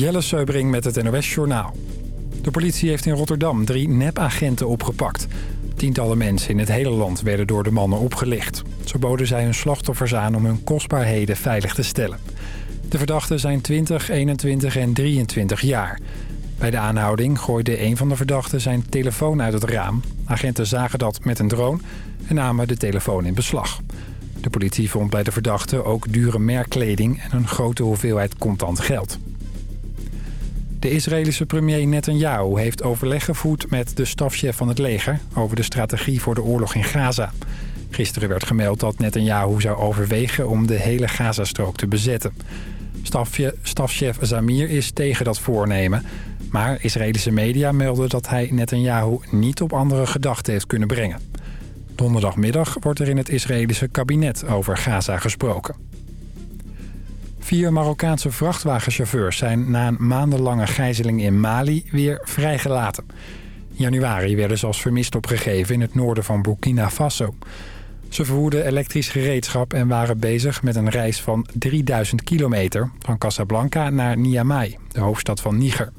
Jelle Seubring met het NOS Journaal. De politie heeft in Rotterdam drie nepagenten opgepakt. Tientallen mensen in het hele land werden door de mannen opgelicht. Zo boden zij hun slachtoffers aan om hun kostbaarheden veilig te stellen. De verdachten zijn 20, 21 en 23 jaar. Bij de aanhouding gooide een van de verdachten zijn telefoon uit het raam. Agenten zagen dat met een drone en namen de telefoon in beslag. De politie vond bij de verdachten ook dure merkkleding en een grote hoeveelheid contant geld. De Israëlische premier Netanyahu heeft overleg gevoerd met de stafchef van het leger... over de strategie voor de oorlog in Gaza. Gisteren werd gemeld dat Netanyahu zou overwegen om de hele Gazastrook te bezetten. stafchef Zamir is tegen dat voornemen... maar Israëlische media melden dat hij Netanyahu niet op andere gedachten heeft kunnen brengen. Donderdagmiddag wordt er in het Israëlische kabinet over Gaza gesproken. Vier Marokkaanse vrachtwagenchauffeurs zijn na een maandenlange gijzeling in Mali weer vrijgelaten. In januari werden ze als vermist opgegeven in het noorden van Burkina Faso. Ze vervoerden elektrisch gereedschap en waren bezig met een reis van 3000 kilometer... van Casablanca naar Niamey, de hoofdstad van Niger.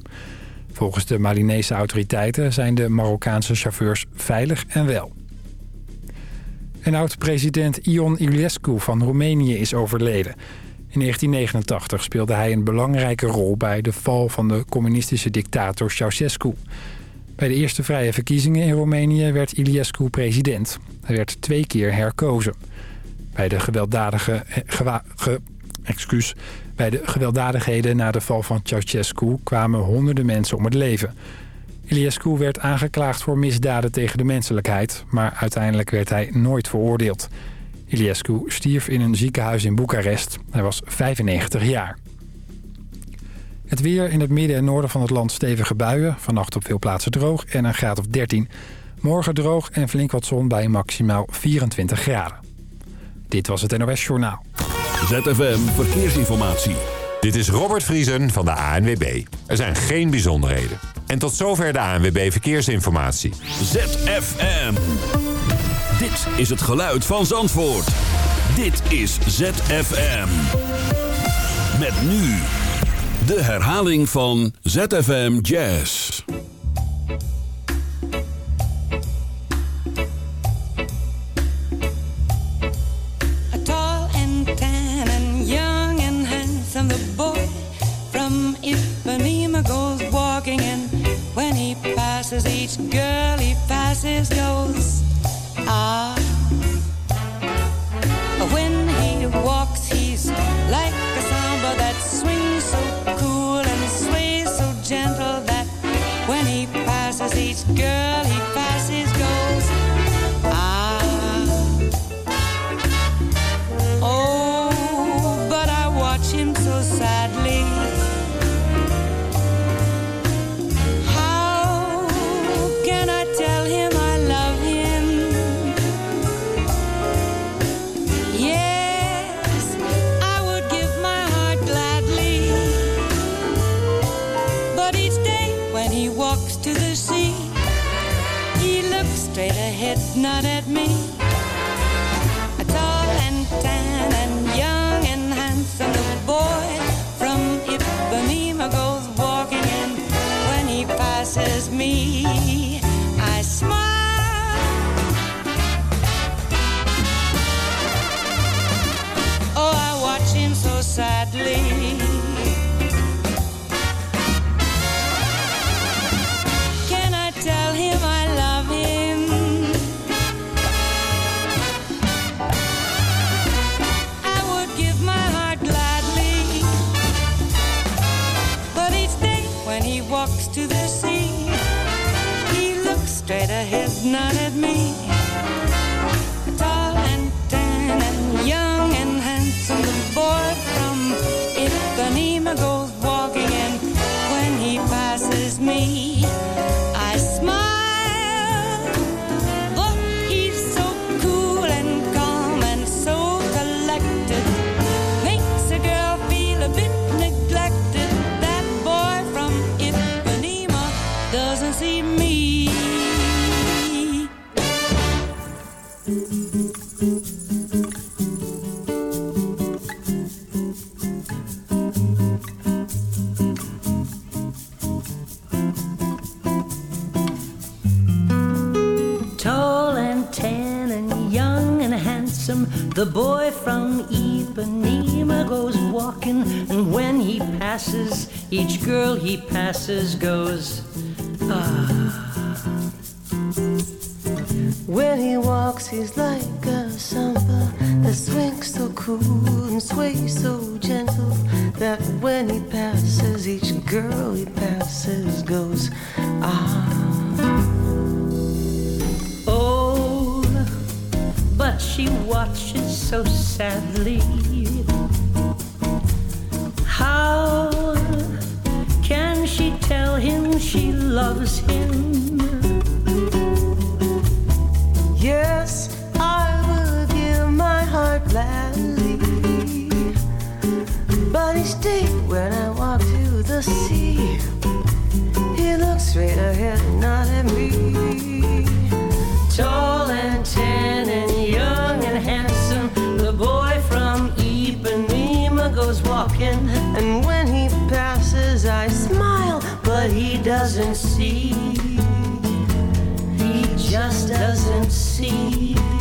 Volgens de Malinese autoriteiten zijn de Marokkaanse chauffeurs veilig en wel. En oud-president Ion Iliescu van Roemenië is overleden. In 1989 speelde hij een belangrijke rol bij de val van de communistische dictator Ceausescu. Bij de eerste vrije verkiezingen in Roemenië werd Iliescu president. Hij werd twee keer herkozen. Bij de, gewelddadige, ge, excuus, bij de gewelddadigheden na de val van Ceausescu kwamen honderden mensen om het leven. Iliescu werd aangeklaagd voor misdaden tegen de menselijkheid... maar uiteindelijk werd hij nooit veroordeeld. Iliescu stierf in een ziekenhuis in Boekarest. Hij was 95 jaar. Het weer in het midden en noorden van het land stevige buien. Vannacht op veel plaatsen droog en een graad of 13. Morgen droog en flink wat zon bij maximaal 24 graden. Dit was het NOS Journaal. ZFM Verkeersinformatie. Dit is Robert Vriesen van de ANWB. Er zijn geen bijzonderheden. En tot zover de ANWB Verkeersinformatie. ZFM. Dit is het geluid van Zandvoort. Dit is ZFM. Met nu de herhaling van ZFM Jazz. Ipanema goes walking and when he passes each girl he passes me, I smile. The boy from Ipanema goes walking, and when he passes, each girl he passes goes, ah. She watches so sadly. How can she tell him she loves him? Yes, I will give my heart gladly. But each day when I walk to the sea, he looks straight ahead, doesn't see. He just doesn't see.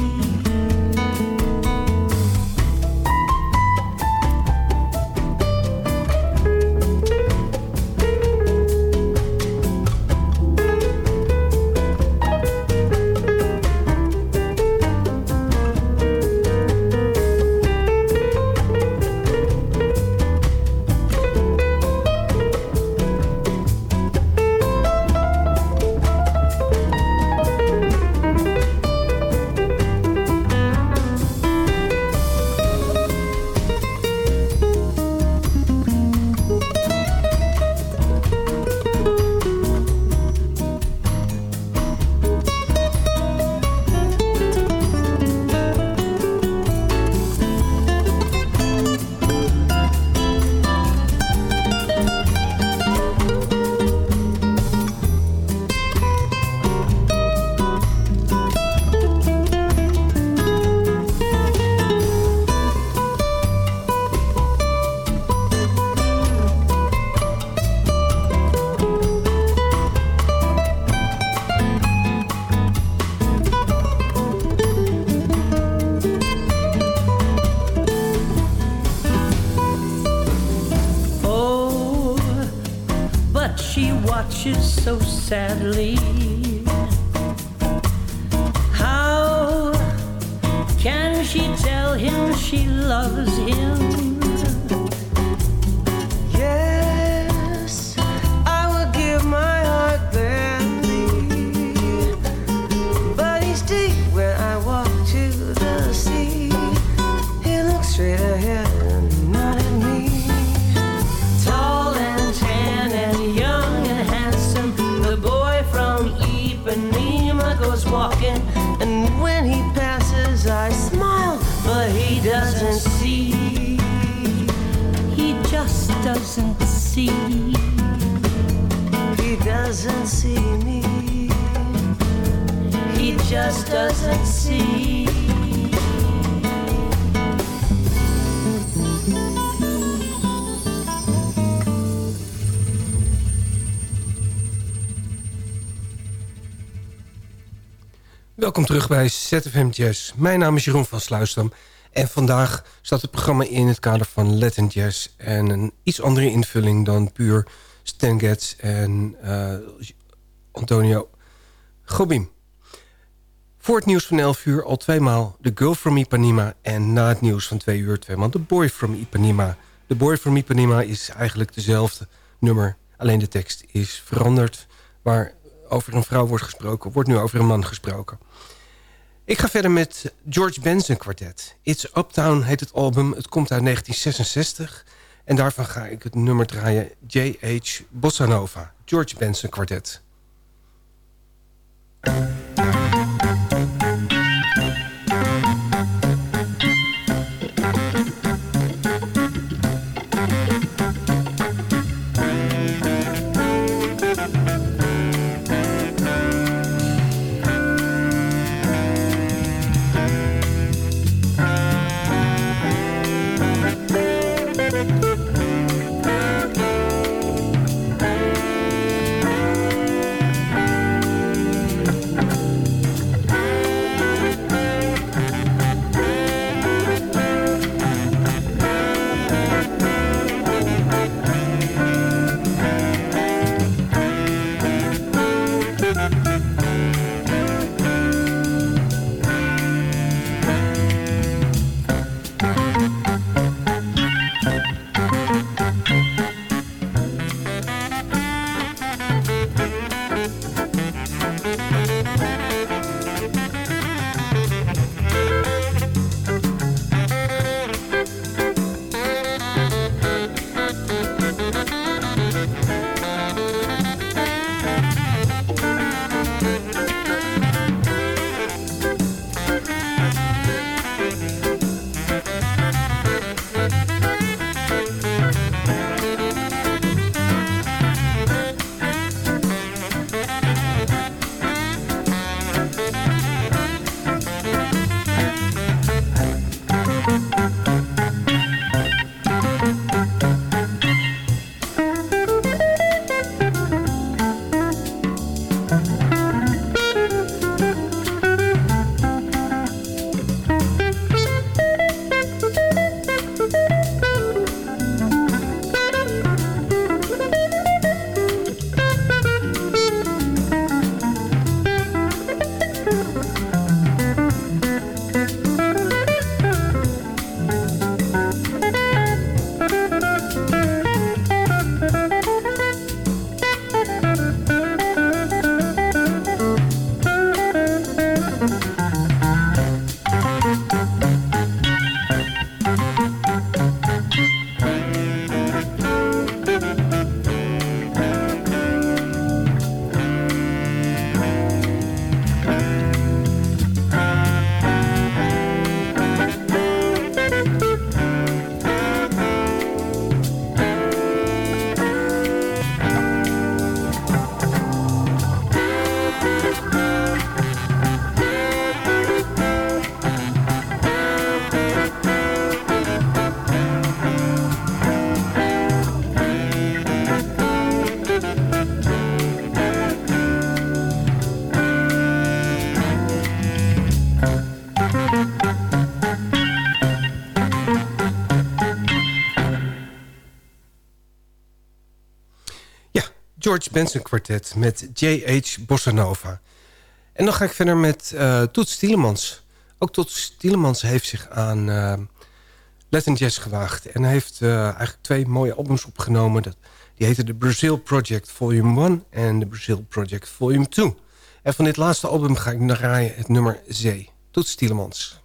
ZFM Jazz. Mijn naam is Jeroen van Sluisdam. En vandaag staat het programma in het kader van Latin Jazz. En een iets andere invulling dan puur Stan Getz en eh, Antonio Gobim. Voor het nieuws van 11 uur al tweemaal The Girl from Ipanema. En na het nieuws van 2 uur tweemaal The Boy from Ipanema. The Boy from Ipanema is eigenlijk dezelfde nummer. Alleen de tekst is veranderd. Waar over een vrouw wordt gesproken, wordt nu over een man gesproken. Ik ga verder met George Benson kwartet. It's Uptown heet het album. Het komt uit 1966. En daarvan ga ik het nummer draaien. J.H. Bossa Nova. George Benson kwartet. George Benson Quartet met J.H. Bossa Nova. En dan ga ik verder met uh, Toets Tielemans. Ook Toets Tielemans heeft zich aan uh, Latin Jazz gewaagd. En hij heeft uh, eigenlijk twee mooie albums opgenomen. Die heten de Brazil Project Volume 1 en de Brazil Project Volume 2. En van dit laatste album ga ik naar draaien het nummer Zee. Toets Tielemans.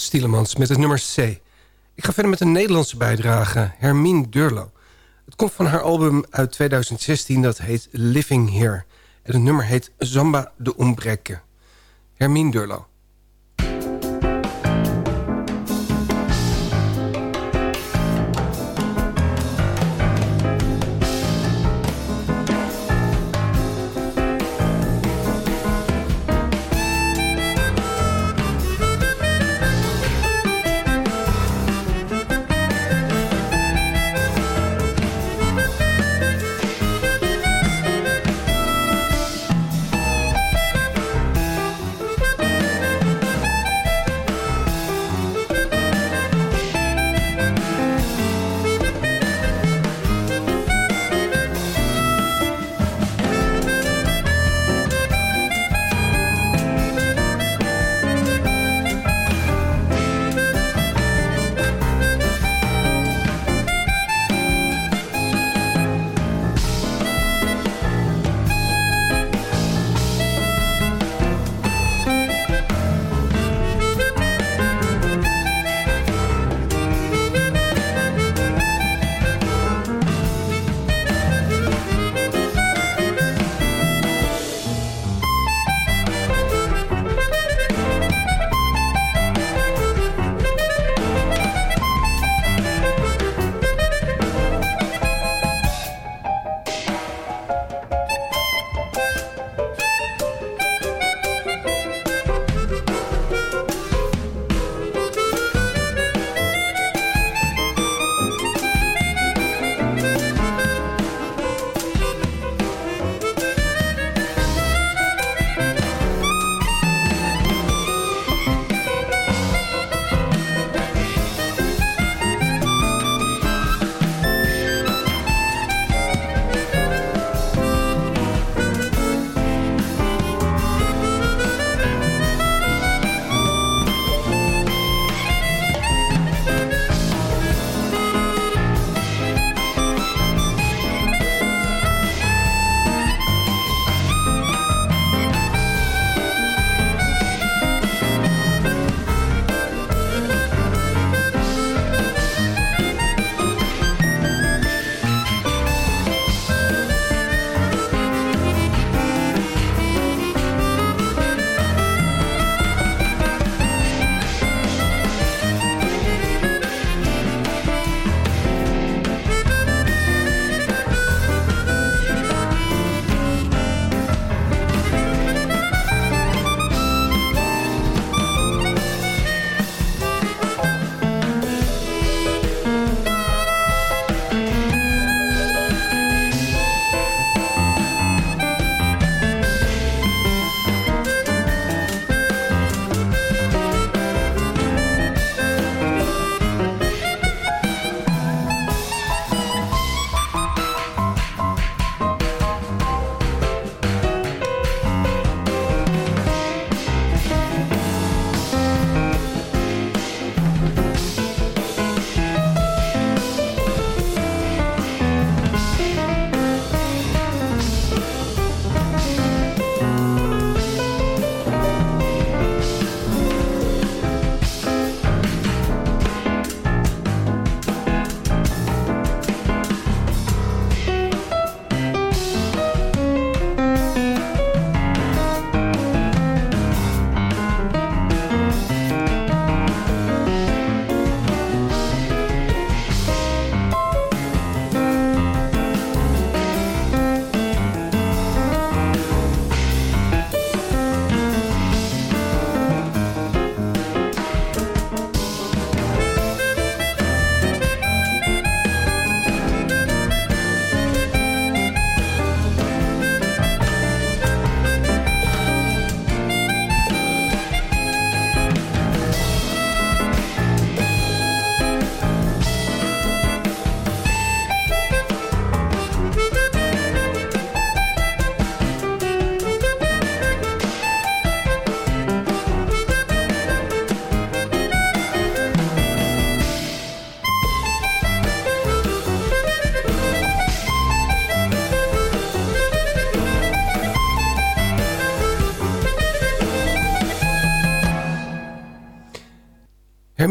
Stielemans met het nummer C. Ik ga verder met een Nederlandse bijdrage, Hermine Durlo. Het komt van haar album uit 2016, dat heet Living Here. En het nummer heet Zamba de Ombrekke. Hermine Durlo.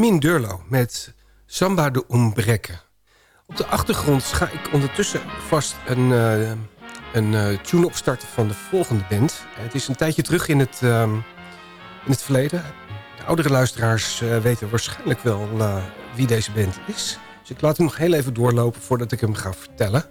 Hermine Durlo met Samba de Umbrekke. Op de achtergrond ga ik ondertussen vast een, uh, een uh, tune opstarten van de volgende band. Het is een tijdje terug in het, um, in het verleden. De oudere luisteraars weten waarschijnlijk wel wie deze band is. Dus ik laat hem nog heel even doorlopen voordat ik hem ga vertellen.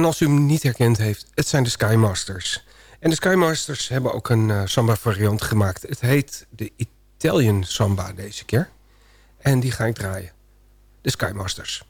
En als u hem niet herkend heeft, het zijn de Skymasters. En de Skymasters hebben ook een uh, samba variant gemaakt. Het heet de Italian Samba deze keer. En die ga ik draaien. De Skymasters.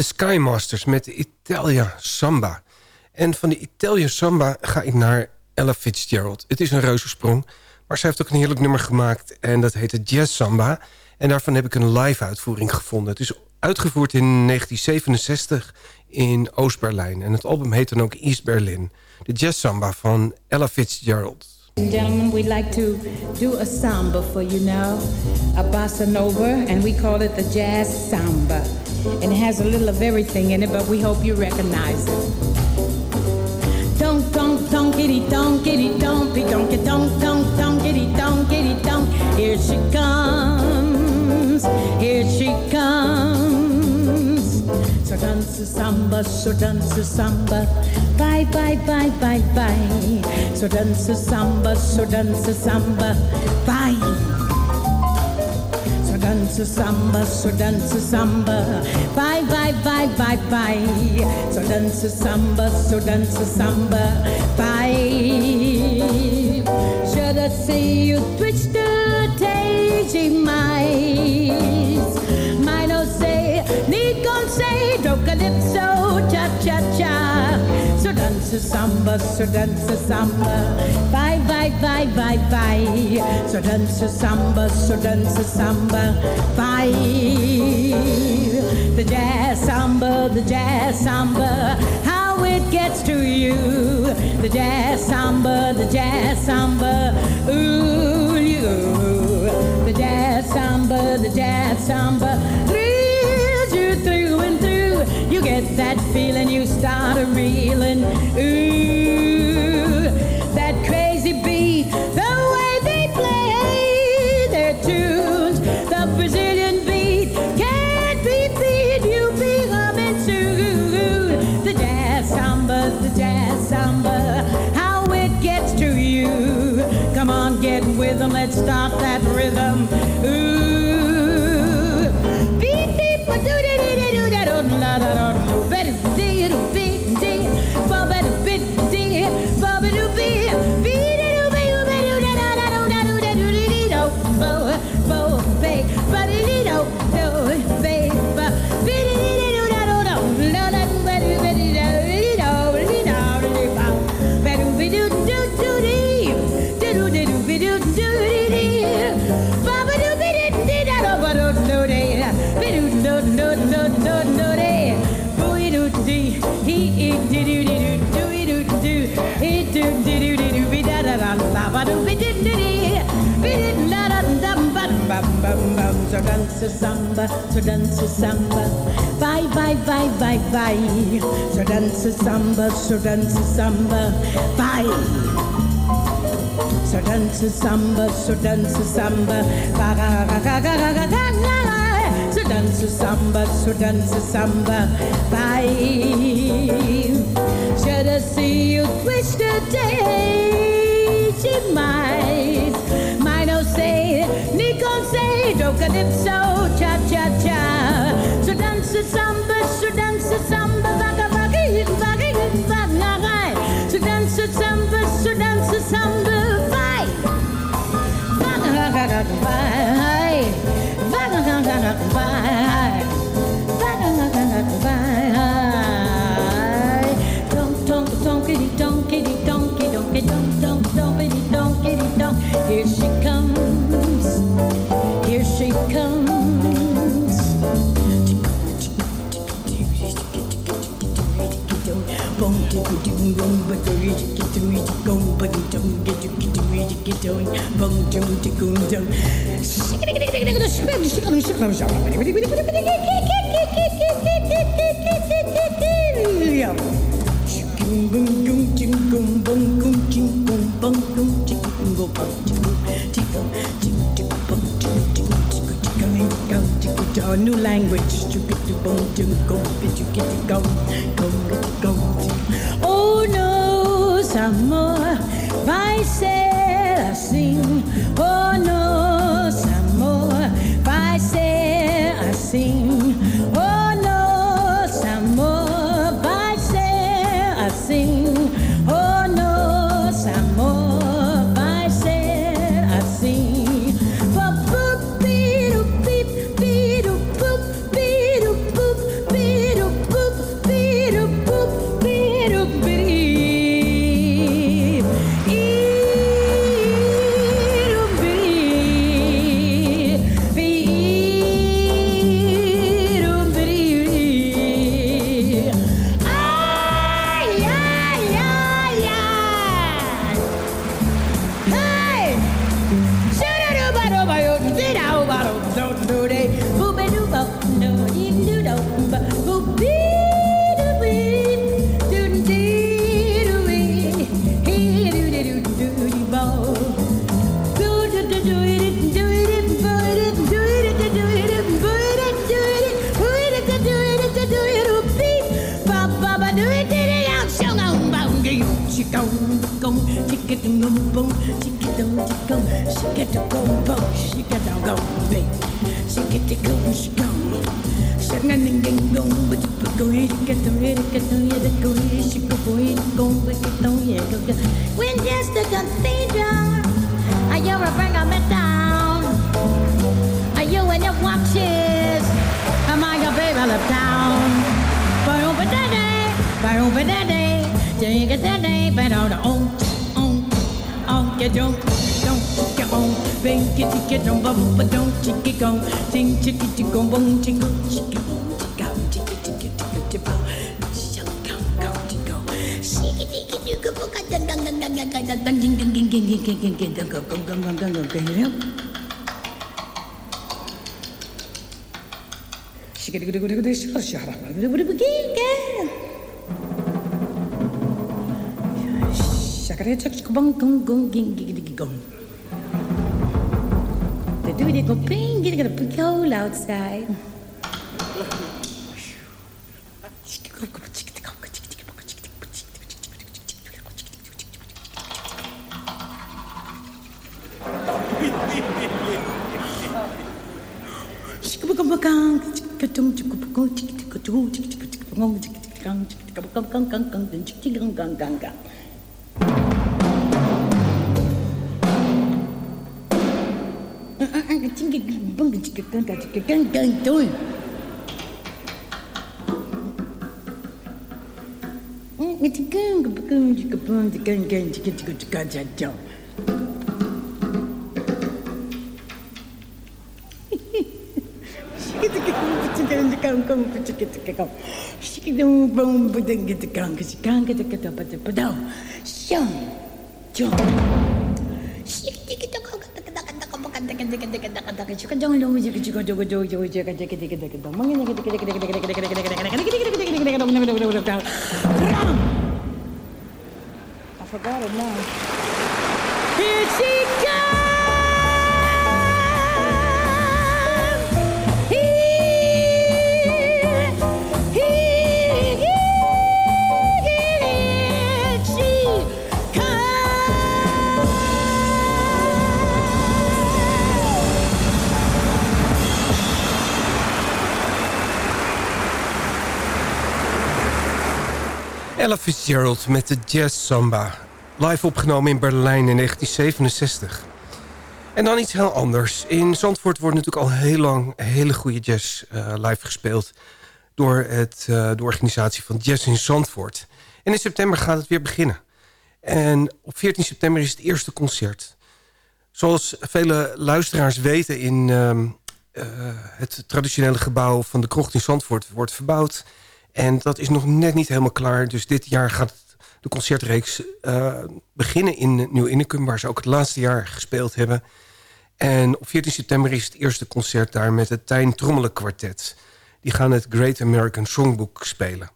De Skymasters met de Italia Samba. En van de Italia Samba ga ik naar Ella Fitzgerald. Het is een reuzensprong, maar zij heeft ook een heerlijk nummer gemaakt... en dat heet de Jazz Samba. En daarvan heb ik een live uitvoering gevonden. Het is uitgevoerd in 1967 in Oost-Berlijn. En het album heet dan ook East Berlin. De Jazz Samba van Ella Fitzgerald. Gentlemen, we'd like to do a samba for you now, a bossa nova, and we call it the jazz samba. And it has a little of everything in it, but we hope you recognize it. Don't, be don't, get, don't, don't, don't, giddy, don't, giddy, don't. Here she comes, here she comes. So dance the samba, so dance the samba. Bye, bye, bye, bye, bye. So dance the samba, so dance the samba. Bye dance dança samba, só dance dança samba. Vai, vai, vai, vai, vai. Só dance dança samba, só dance dança samba. Vai. Should I see you twitch the daisy mice? Mine say, need say, drop a so cha cha cha. Dance samba, so dance samba. Bye, bye, bye, bye, bye. So dance samba, samba. Bye. The jazz samba, the jazz samba. How it gets to you. The jazz samba, the jazz samba. Ooh, you. The jazz samba, the jazz samba. Thrills you through and through. You get that feeling, you start a reeling. to dance to samba, to dance to samba. Vai, vai, vai, vai, vai. To dance to samba, so dance to samba. Vai. So dance to samba, so dance to samba. Ga ga ga ga ga ga ga ga ga. So dance to samba, so dance to samba. Bye. Should I see you twist wish day, She might can say doka oh, dipso cha cha cha so dance the samba so dance the samba vaga vaga him vaga him so dance the samba so dance the samba vai vaga vaga vaga But you can go but go you get to me to go but you don't get to get to me to get down bong jung to go down New language, you get to bone, you go, get you get to go, go, get Assim. nosso amor vai ser assim. Oh, nosso amor vai ser assim. boom boom, she get the magic go, she get the go go, she get the gum, baby, she get the gum, she gum. she get the go go, but you go here, get the here, get the here, the go here, she go go go but you don't here go go. When just the cathedral, I hear a bring me down, Are you and your watches, am I your baby left town? Boy, open that day, boy, open that day, till you get that day, but all the old you don't, don't chick it on, bang it chick it on, bubble but don't chick it on, ting chick it chick on, bong chick on, chick it on, chick out, chick it chick it chick it chick out, chick out, go chick out, shake it chick it chick it book a dang dang dang dang dang dang dang ding ding ding ding ding ding ding ding go go go go go go go go Shake it, go go go go go go go go go go go go go go They do they go ping, get a big hole outside. Zo. Zo. I forgot it now. Here she Ella Fitzgerald met de Jazz Samba. Live opgenomen in Berlijn in 1967. En dan iets heel anders. In Zandvoort wordt natuurlijk al heel lang hele goede jazz eh, live gespeeld... door het, eh, de organisatie van Jazz in Zandvoort. En in september gaat het weer beginnen. En op 14 september is het eerste concert. Zoals vele luisteraars weten... in ehm, eh, het traditionele gebouw van de krocht in Zandvoort wordt verbouwd... En dat is nog net niet helemaal klaar. Dus dit jaar gaat de concertreeks eh, beginnen in Nieuw Innicum... waar ze ook het laatste jaar gespeeld hebben. En op 14 september is het eerste concert daar... met het Tijn Trommelen Kwartet. Die gaan het Great American Songbook spelen.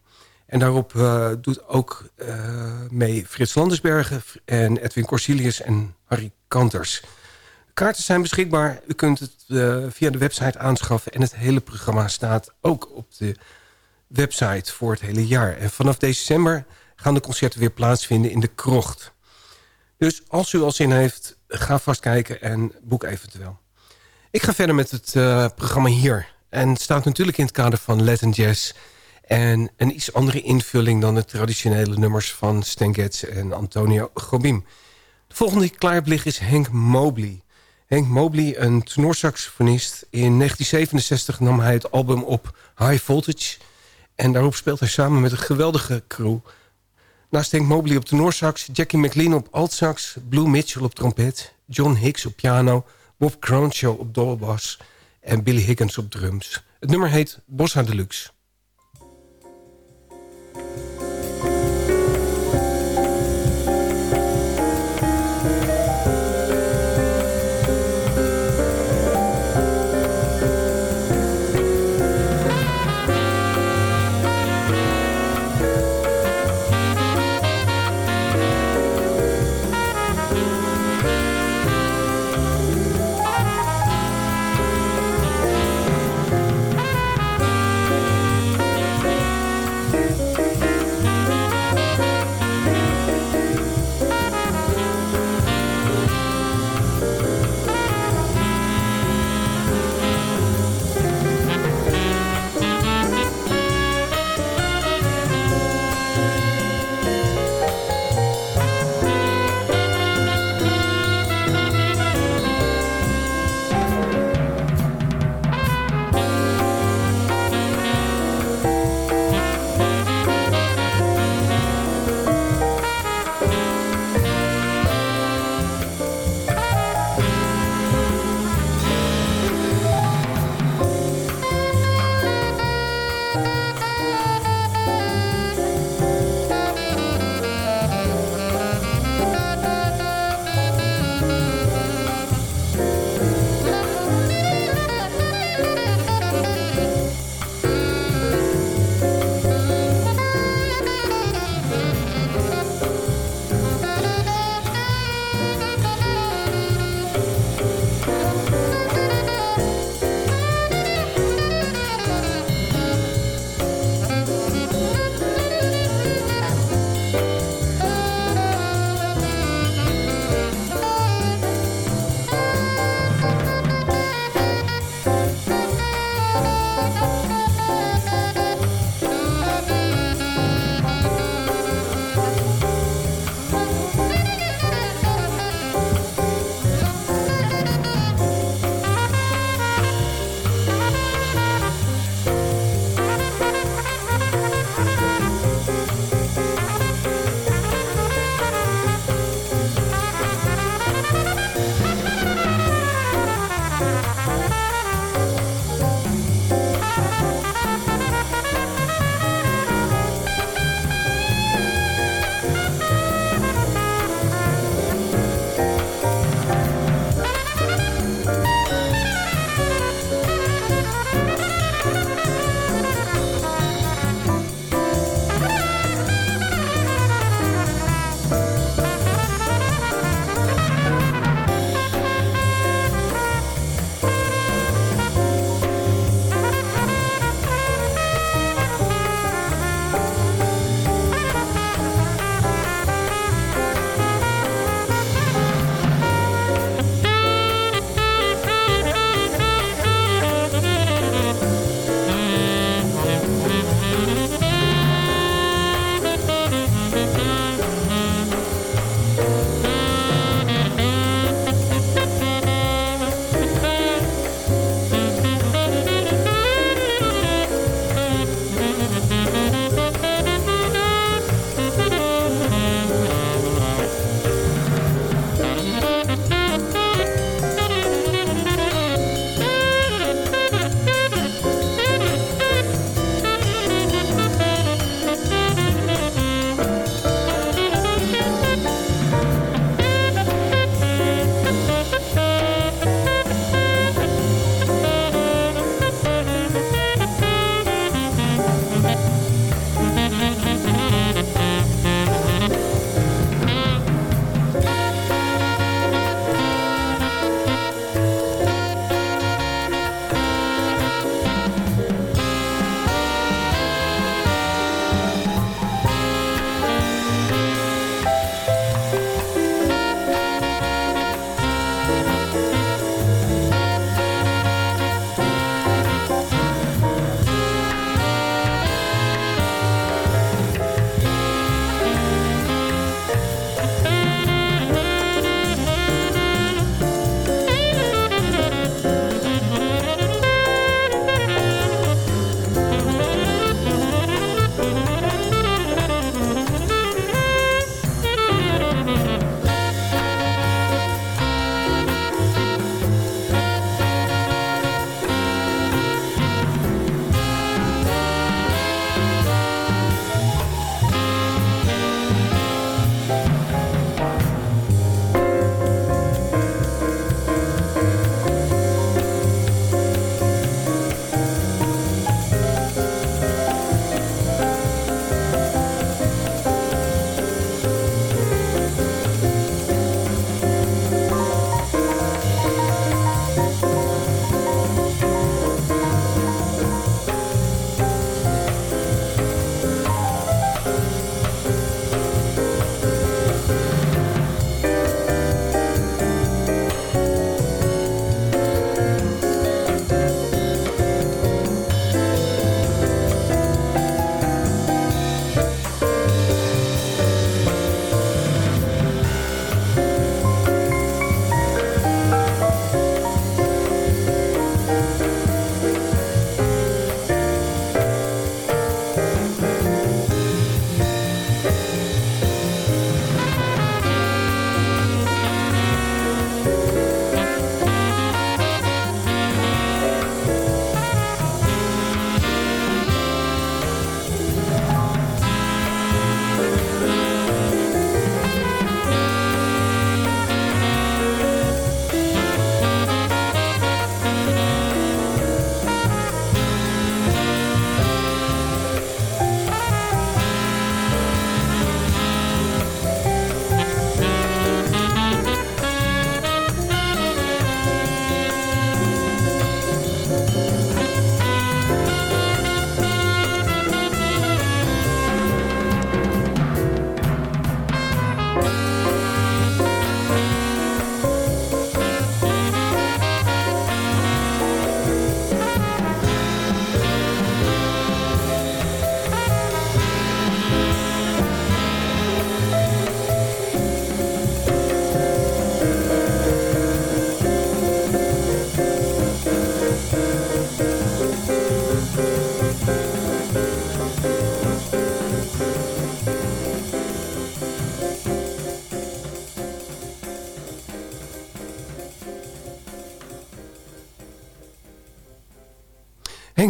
En daarop eh, doet ook eh, mee Frits Landersbergen... en Edwin Corsilius en Harry Kanters. Kaarten zijn beschikbaar. U kunt het via de website aanschaffen. En het hele programma staat ook op de website voor het hele jaar. En vanaf december gaan de concerten weer plaatsvinden in de krocht. Dus als u al zin heeft, ga vast kijken en boek eventueel. Ik ga verder met het eh, programma hier. En het staat natuurlijk in het kader van Latin Jazz... en een iets andere invulling dan de traditionele nummers... van Stan Getz en Antonio Gobim. De volgende die klaar is Henk Mobley. Henk Mobley, een tenorsaxofonist. In 1967 nam hij het album op High Voltage... En daarop speelt hij samen met een geweldige crew. Naast Hank Mobley op tenorsax, Jackie McLean op altsax... Blue Mitchell op trompet, John Hicks op piano... Bob Cronshaw op dolbas en Billy Higgins op drums. Het nummer heet Bossa Deluxe.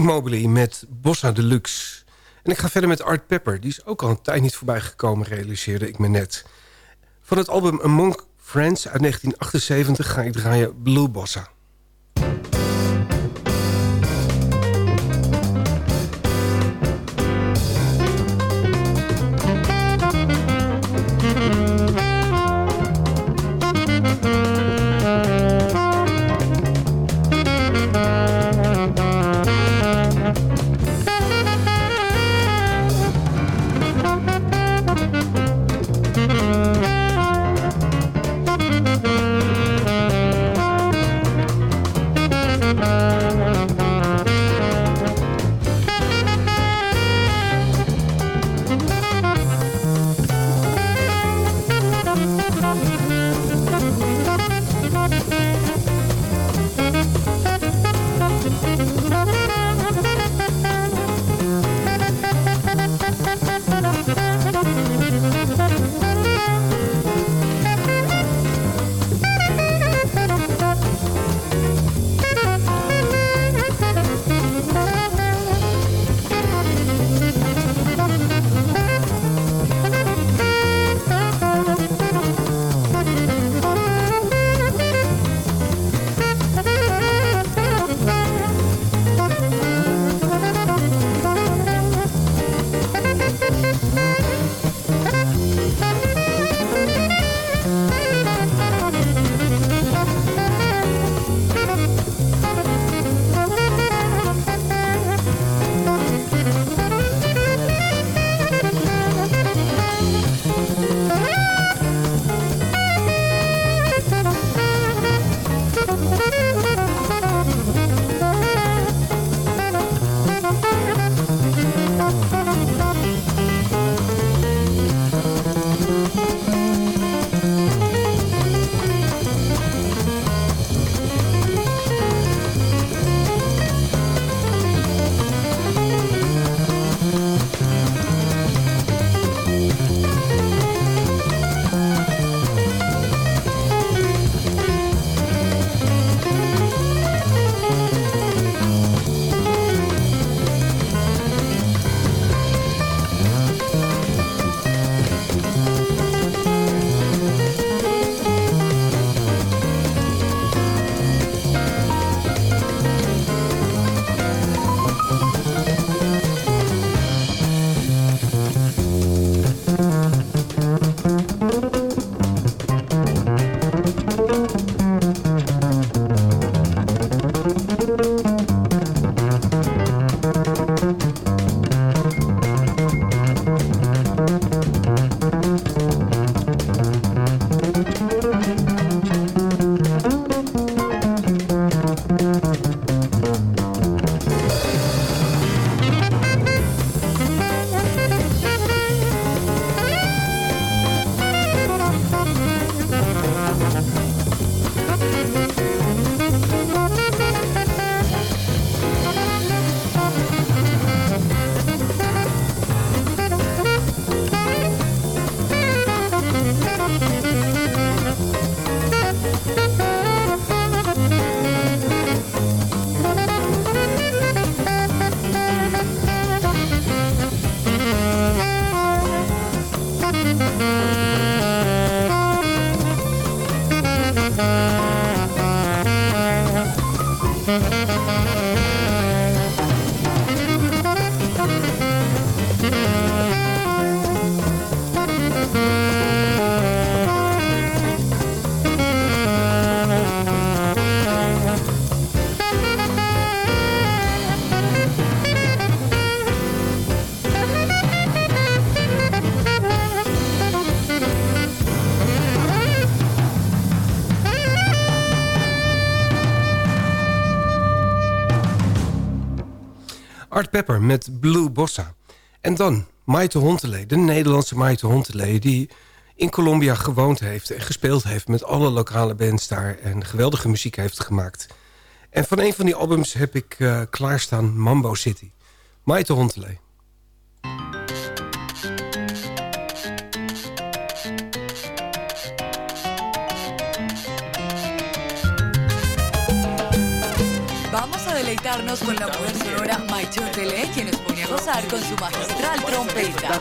Henk met Bossa Deluxe. En ik ga verder met Art Pepper. Die is ook al een tijd niet voorbij gekomen, realiseerde ik me net. Van het album Among Friends uit 1978 ga ik draaien Blue Bossa. Art Pepper met Blue Bossa. En dan Maite Hontelee, de Nederlandse Maite Hontelee... die in Colombia gewoond heeft en gespeeld heeft... met alle lokale bands daar en geweldige muziek heeft gemaakt. En van een van die albums heb ik uh, klaarstaan Mambo City. Maite Hontelee. Con la mujer sonora Maicho Tele, quien nos pone a gozar con su magistral trompeta.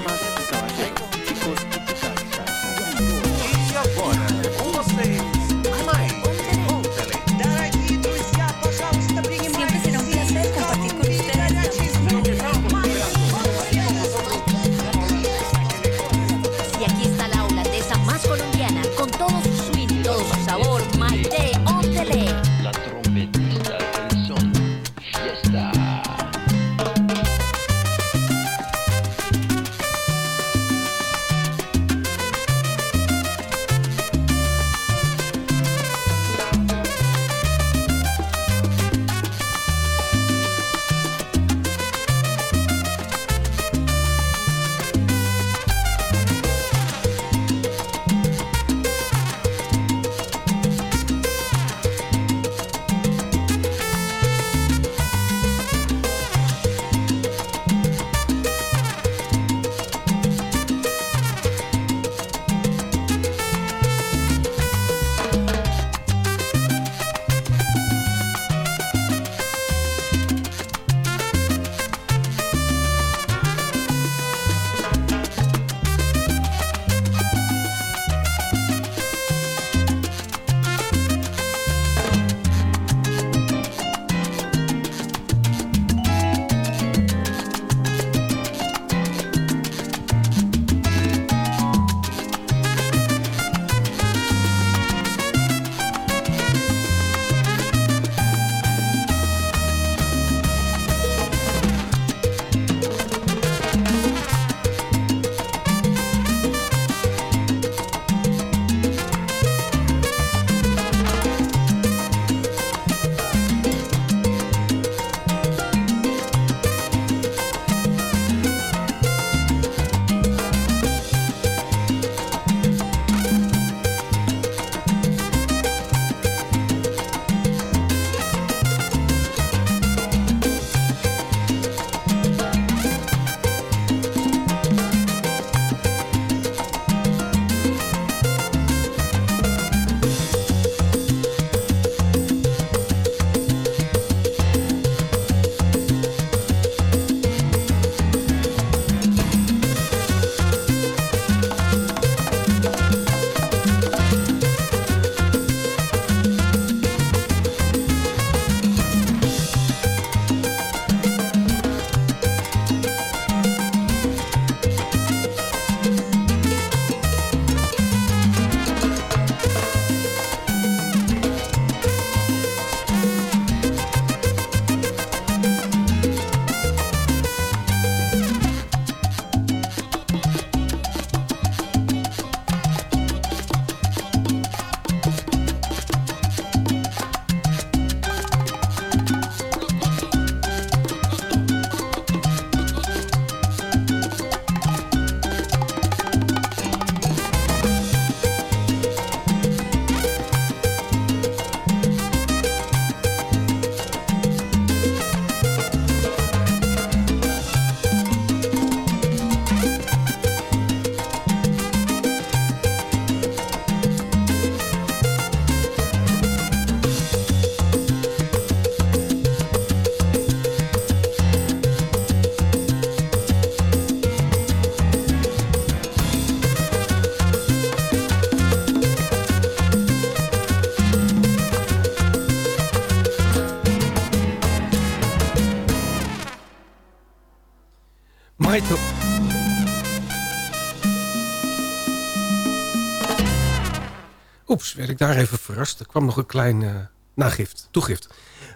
Daar even verrast. Er kwam nog een klein eh, nagift, toegift.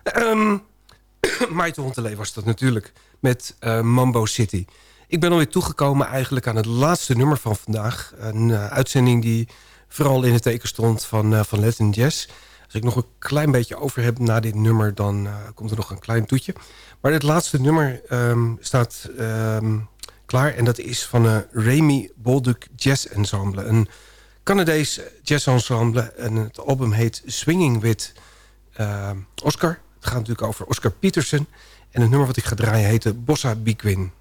Um, Maite Hontelee was dat natuurlijk, met eh, Mambo City. Ik ben alweer toegekomen eigenlijk aan het laatste nummer van vandaag. Een eh, uitzending die vooral in het teken stond van, van Latin Jazz. Als ik nog een klein beetje over heb na dit nummer... dan komt er nog een klein toetje. Maar het laatste nummer um, staat um, klaar. En dat is van Remy Bolduc Jazz Ensemble. Een Canadees jazz ensemble. En het album heet Swinging with uh, Oscar. Het gaat natuurlijk over Oscar Peterson. En het nummer wat ik ga draaien heet Bossa Biquin.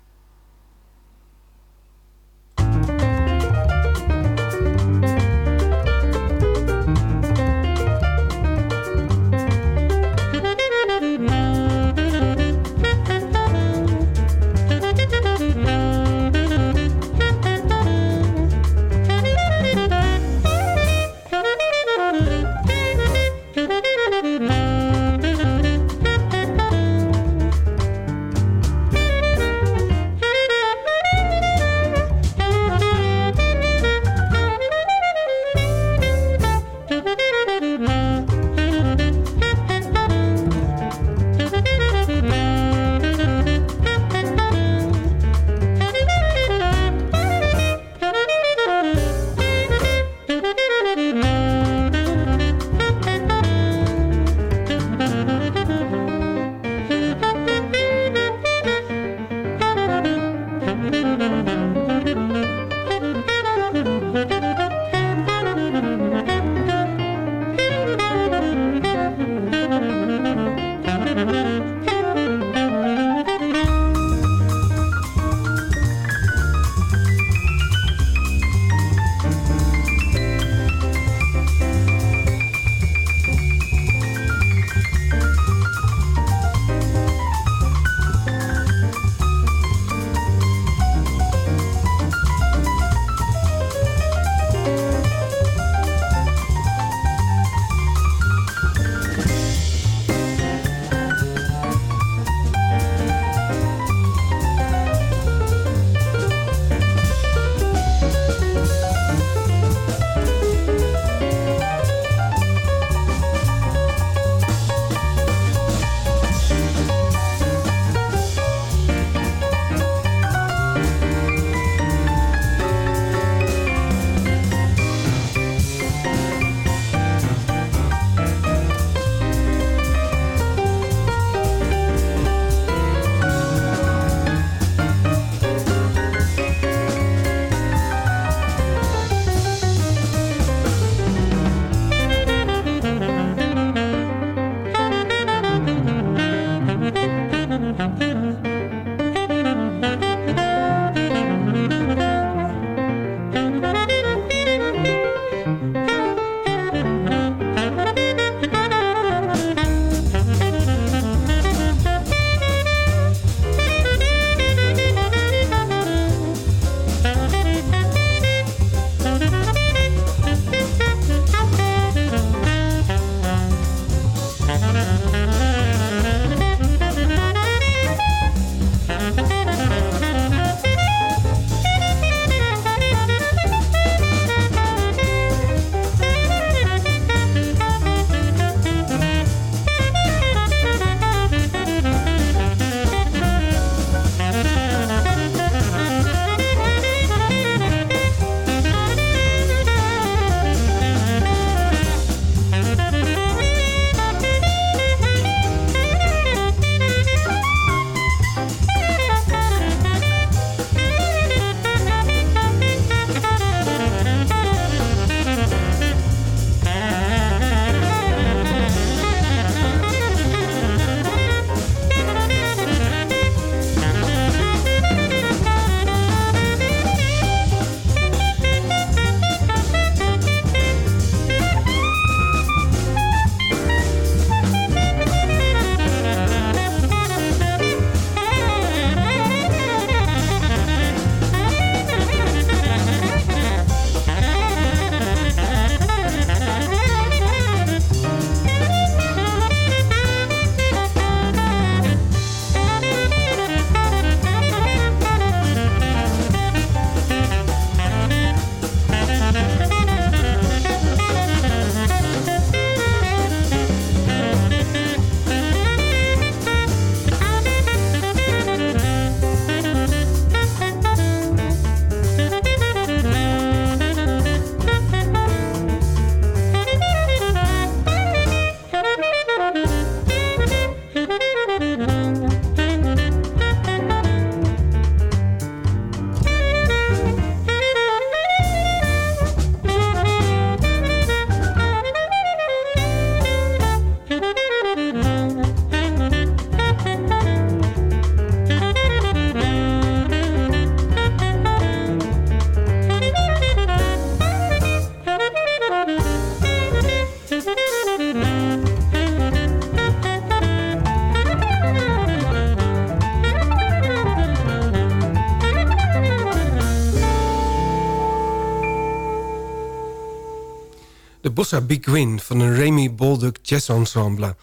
Bossa Big Win van een Remy Bolduc Jazz Ensemble.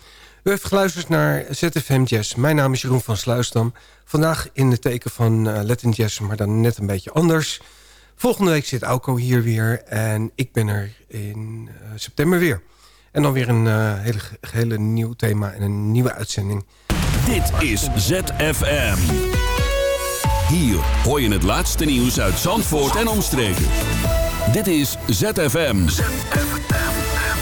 U heeft geluisterd naar ZFM Jazz. Mijn naam is Jeroen van Sluisdam. Vandaag in het teken van uh, Latin Jazz, maar dan net een beetje anders. Volgende week zit Auko hier weer en ik ben er in uh, september weer. En dan weer een uh, hele, hele nieuw thema en een nieuwe uitzending. Dit is ZFM. Hier hoor je het laatste nieuws uit Zandvoort en omstreken. Dit is ZFM.